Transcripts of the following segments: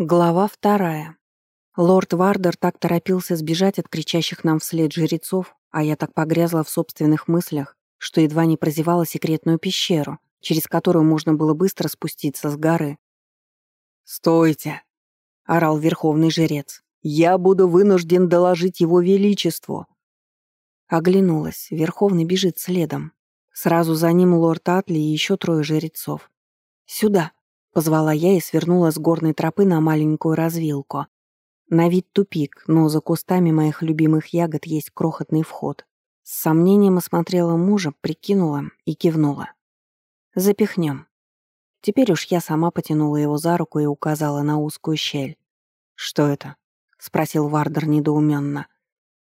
Глава вторая. Лорд Вардер так торопился сбежать от кричащих нам вслед жрецов, а я так погрязла в собственных мыслях, что едва не прозевала секретную пещеру, через которую можно было быстро спуститься с горы. «Стойте!» — орал верховный жрец. «Я буду вынужден доложить его величеству!» Оглянулась, верховный бежит следом. Сразу за ним лорд Атли и еще трое жрецов. «Сюда!» Позвала я и свернула с горной тропы на маленькую развилку. На вид тупик, но за кустами моих любимых ягод есть крохотный вход. С сомнением осмотрела мужа, прикинула и кивнула. «Запихнем». Теперь уж я сама потянула его за руку и указала на узкую щель. «Что это?» — спросил Вардер недоуменно.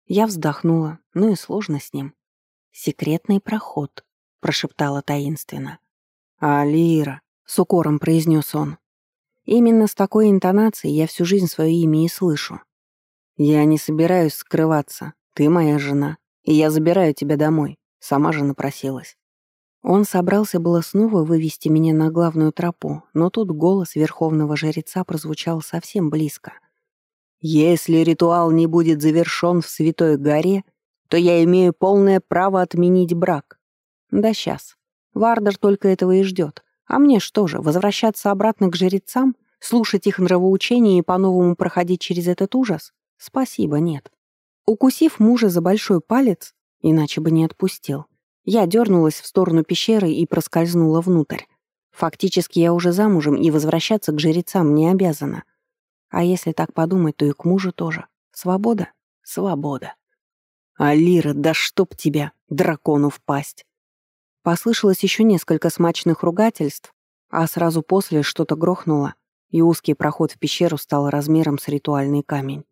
Я вздохнула, ну и сложно с ним. «Секретный проход», — прошептала таинственно. «Алира», с укором произнес он. Именно с такой интонацией я всю жизнь свое имя и слышу. Я не собираюсь скрываться. Ты моя жена, и я забираю тебя домой. Сама же напросилась. Он собрался было снова вывести меня на главную тропу, но тут голос верховного жреца прозвучал совсем близко. «Если ритуал не будет завершен в Святой горе, то я имею полное право отменить брак». Да сейчас. Вардер только этого и ждет. А мне что же, возвращаться обратно к жрецам, слушать их нравоучения и по-новому проходить через этот ужас? Спасибо, нет. Укусив мужа за большой палец, иначе бы не отпустил, я дернулась в сторону пещеры и проскользнула внутрь. Фактически я уже замужем и возвращаться к жрецам не обязана. А если так подумать, то и к мужу тоже. Свобода? Свобода. Алира, да чтоб тебя, дракону впасть! Послышалось еще несколько смачных ругательств, а сразу после что-то грохнуло, и узкий проход в пещеру стал размером с ритуальный камень.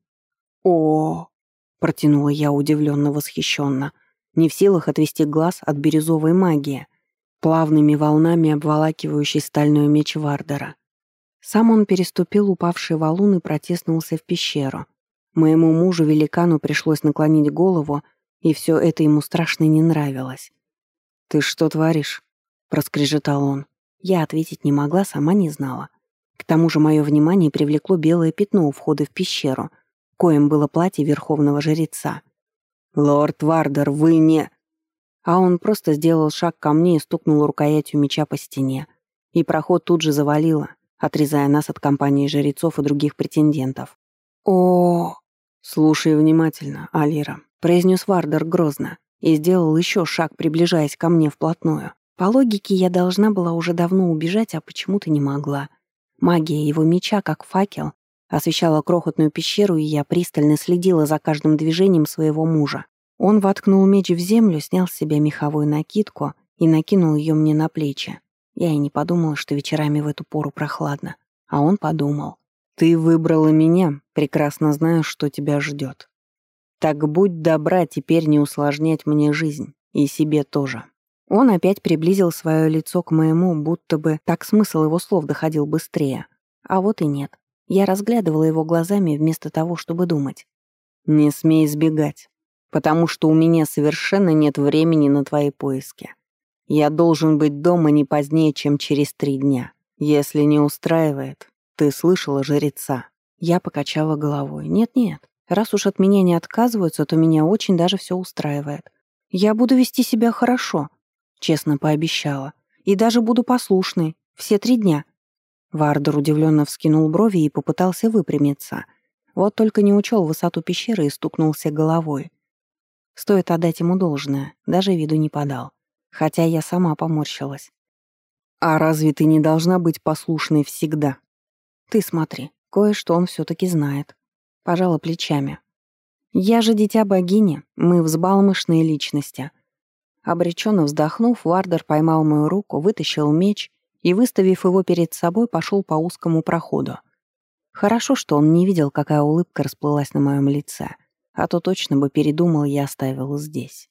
о протянула я удивленно восхищенно, не в силах отвести глаз от бирюзовой магии, плавными волнами обволакивающей стальной меч Вардера. Сам он переступил упавший валун и протеснулся в пещеру. Моему мужу-великану пришлось наклонить голову, и все это ему страшно не нравилось. «Ты что творишь?» — проскрежетал он. Я ответить не могла, сама не знала. К тому же мое внимание привлекло белое пятно у входа в пещеру, коим было платье верховного жреца. «Лорд Вардер, вы не...» А он просто сделал шаг ко мне и стукнул рукоятью меча по стене. И проход тут же завалило, отрезая нас от компании жрецов и других претендентов. о «Слушай внимательно, Алира», — произнес Вардер грозно и сделал еще шаг, приближаясь ко мне вплотную. По логике, я должна была уже давно убежать, а почему-то не могла. Магия его меча, как факел, освещала крохотную пещеру, и я пристально следила за каждым движением своего мужа. Он воткнул меч в землю, снял с себя меховую накидку и накинул ее мне на плечи. Я и не подумала, что вечерами в эту пору прохладно. А он подумал. «Ты выбрала меня, прекрасно знаю, что тебя ждет. Так будь добра теперь не усложнять мне жизнь, и себе тоже. Он опять приблизил свое лицо к моему, будто бы так смысл его слов доходил быстрее. А вот и нет. Я разглядывала его глазами вместо того, чтобы думать. «Не смей избегать, потому что у меня совершенно нет времени на твои поиски. Я должен быть дома не позднее, чем через три дня. Если не устраивает, ты слышала жреца?» Я покачала головой. «Нет-нет, Раз уж от меня не отказываются, то меня очень даже все устраивает. Я буду вести себя хорошо, честно пообещала. И даже буду послушной. Все три дня. Вардер удивленно вскинул брови и попытался выпрямиться. Вот только не учел высоту пещеры и стукнулся головой. Стоит отдать ему должное, даже виду не подал. Хотя я сама поморщилась. «А разве ты не должна быть послушной всегда?» «Ты смотри, кое-что он все таки знает пожала плечами. «Я же дитя богини, мы взбалмошные личности». Обреченно вздохнув, Вардер поймал мою руку, вытащил меч и, выставив его перед собой, пошел по узкому проходу. Хорошо, что он не видел, какая улыбка расплылась на моем лице, а то точно бы передумал и оставил здесь.